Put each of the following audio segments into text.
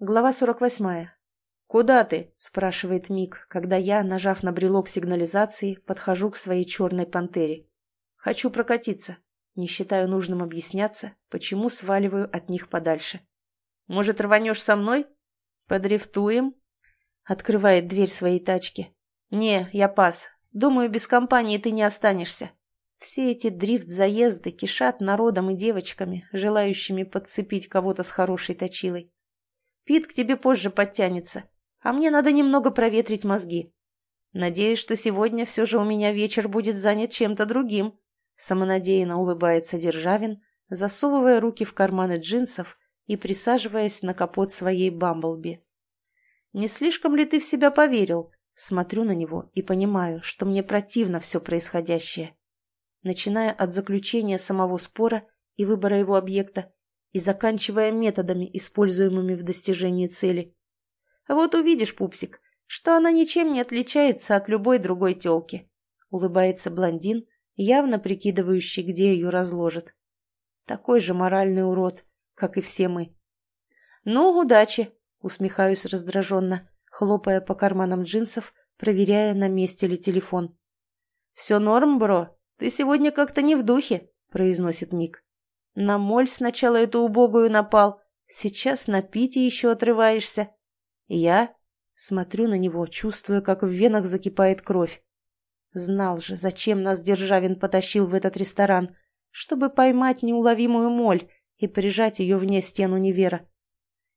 Глава 48. «Куда ты?» – спрашивает Мик, когда я, нажав на брелок сигнализации, подхожу к своей черной пантере. «Хочу прокатиться. Не считаю нужным объясняться, почему сваливаю от них подальше. Может, рванешь со мной? Подрифтуем?» Открывает дверь своей тачки. «Не, я пас. Думаю, без компании ты не останешься. Все эти дрифт-заезды кишат народом и девочками, желающими подцепить кого-то с хорошей точилой. Пит к тебе позже подтянется, а мне надо немного проветрить мозги. Надеюсь, что сегодня все же у меня вечер будет занят чем-то другим. Самонадеянно улыбается Державин, засовывая руки в карманы джинсов и присаживаясь на капот своей Бамблби. «Не слишком ли ты в себя поверил?» Смотрю на него и понимаю, что мне противно все происходящее. Начиная от заключения самого спора и выбора его объекта, и заканчивая методами, используемыми в достижении цели. Вот увидишь, пупсик, что она ничем не отличается от любой другой тёлки. Улыбается блондин, явно прикидывающий, где ее разложат. Такой же моральный урод, как и все мы. «Ну, удачи!» — усмехаюсь раздраженно, хлопая по карманам джинсов, проверяя, на месте ли телефон. «Все норм, бро? Ты сегодня как-то не в духе», — произносит Мик. «На моль сначала эту убогую напал, сейчас на Пите еще отрываешься. Я смотрю на него, чувствуя, как в венах закипает кровь. Знал же, зачем нас Державин потащил в этот ресторан, чтобы поймать неуловимую моль и прижать ее вне стен универа.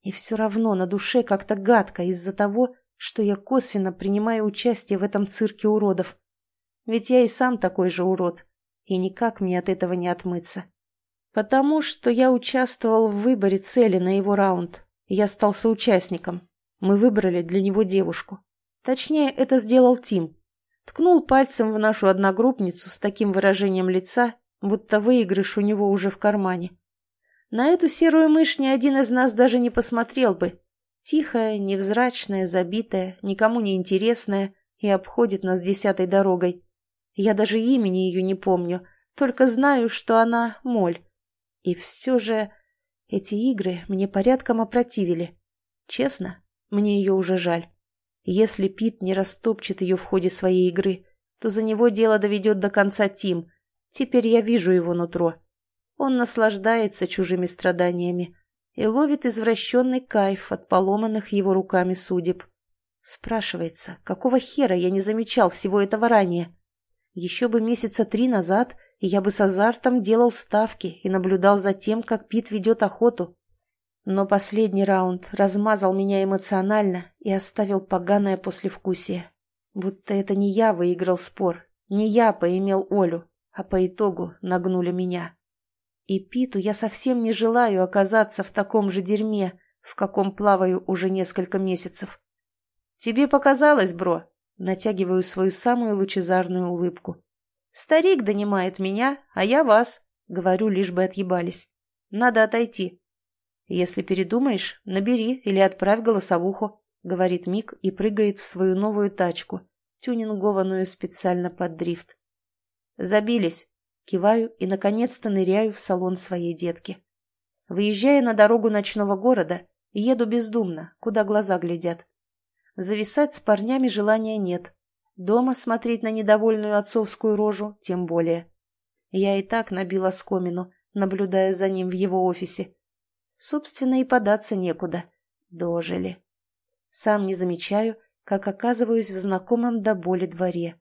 И все равно на душе как-то гадко из-за того, что я косвенно принимаю участие в этом цирке уродов. Ведь я и сам такой же урод, и никак мне от этого не отмыться. Потому что я участвовал в выборе цели на его раунд. Я стал соучастником. Мы выбрали для него девушку. Точнее, это сделал Тим. Ткнул пальцем в нашу одногруппницу с таким выражением лица, будто выигрыш у него уже в кармане. На эту серую мышь ни один из нас даже не посмотрел бы. Тихая, невзрачная, забитая, никому не интересная и обходит нас десятой дорогой. Я даже имени ее не помню, только знаю, что она моль. И все же эти игры мне порядком опротивили. Честно, мне ее уже жаль. Если Пит не растопчет ее в ходе своей игры, то за него дело доведет до конца Тим. Теперь я вижу его нутро. Он наслаждается чужими страданиями и ловит извращенный кайф от поломанных его руками судеб. Спрашивается, какого хера я не замечал всего этого ранее? Еще бы месяца три назад, я бы с азартом делал ставки и наблюдал за тем, как Пит ведет охоту. Но последний раунд размазал меня эмоционально и оставил поганое послевкусие. Будто это не я выиграл спор, не я поимел Олю, а по итогу нагнули меня. И Питу я совсем не желаю оказаться в таком же дерьме, в каком плаваю уже несколько месяцев. Тебе показалось, бро? Натягиваю свою самую лучезарную улыбку. Старик донимает меня, а я вас. Говорю, лишь бы отъебались. Надо отойти. Если передумаешь, набери или отправь голосовуху, говорит Мик и прыгает в свою новую тачку, тюнингованную специально под дрифт. Забились. Киваю и, наконец-то, ныряю в салон своей детки. Выезжая на дорогу ночного города, еду бездумно, куда глаза глядят. Зависать с парнями желания нет. Дома смотреть на недовольную отцовскую рожу тем более. Я и так набила скомину, наблюдая за ним в его офисе. Собственно, и податься некуда. Дожили. Сам не замечаю, как оказываюсь в знакомом до боли дворе.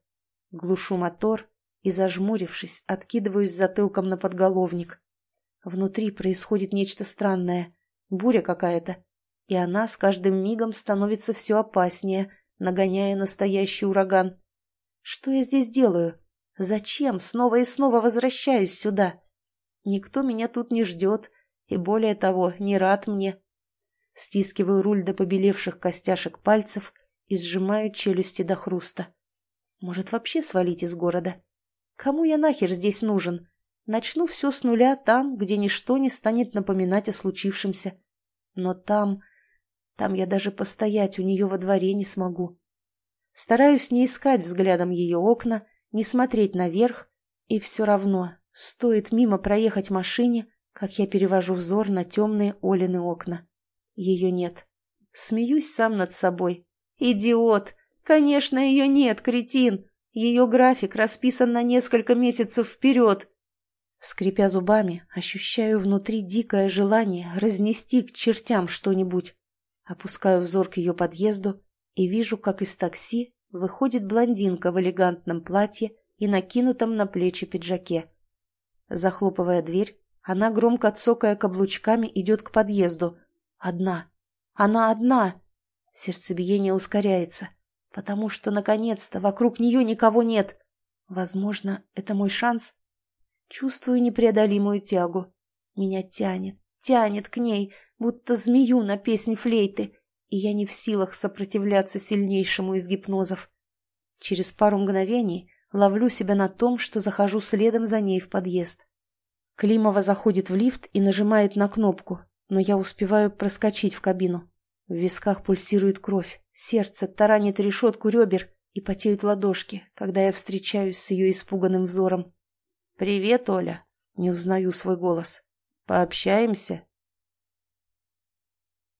Глушу мотор и, зажмурившись, откидываюсь затылком на подголовник. Внутри происходит нечто странное, буря какая-то, и она с каждым мигом становится все опаснее, нагоняя настоящий ураган. Что я здесь делаю? Зачем снова и снова возвращаюсь сюда? Никто меня тут не ждет, и более того, не рад мне. Стискиваю руль до побелевших костяшек пальцев и сжимаю челюсти до хруста. Может, вообще свалить из города? Кому я нахер здесь нужен? Начну все с нуля там, где ничто не станет напоминать о случившемся. Но там... Там я даже постоять у нее во дворе не смогу. Стараюсь не искать взглядом ее окна, не смотреть наверх, и все равно, стоит мимо проехать машине, как я перевожу взор на темные Олины окна. Ее нет. смеюсь сам над собой. Идиот! Конечно, ее нет, кретин! Ее график расписан на несколько месяцев вперед. Скрипя зубами, ощущаю внутри дикое желание разнести к чертям что-нибудь. Опускаю взор к ее подъезду и вижу, как из такси выходит блондинка в элегантном платье и накинутом на плечи пиджаке. Захлопывая дверь, она, громко цокая каблучками, идет к подъезду. Одна. Она одна. Сердцебиение ускоряется, потому что, наконец-то, вокруг нее никого нет. Возможно, это мой шанс. Чувствую непреодолимую тягу. Меня тянет, тянет к ней, будто змею на песнь флейты, и я не в силах сопротивляться сильнейшему из гипнозов. Через пару мгновений ловлю себя на том, что захожу следом за ней в подъезд. Климова заходит в лифт и нажимает на кнопку, но я успеваю проскочить в кабину. В висках пульсирует кровь, сердце таранит решетку ребер и потеют ладошки, когда я встречаюсь с ее испуганным взором. «Привет, Оля!» — не узнаю свой голос. «Пообщаемся?»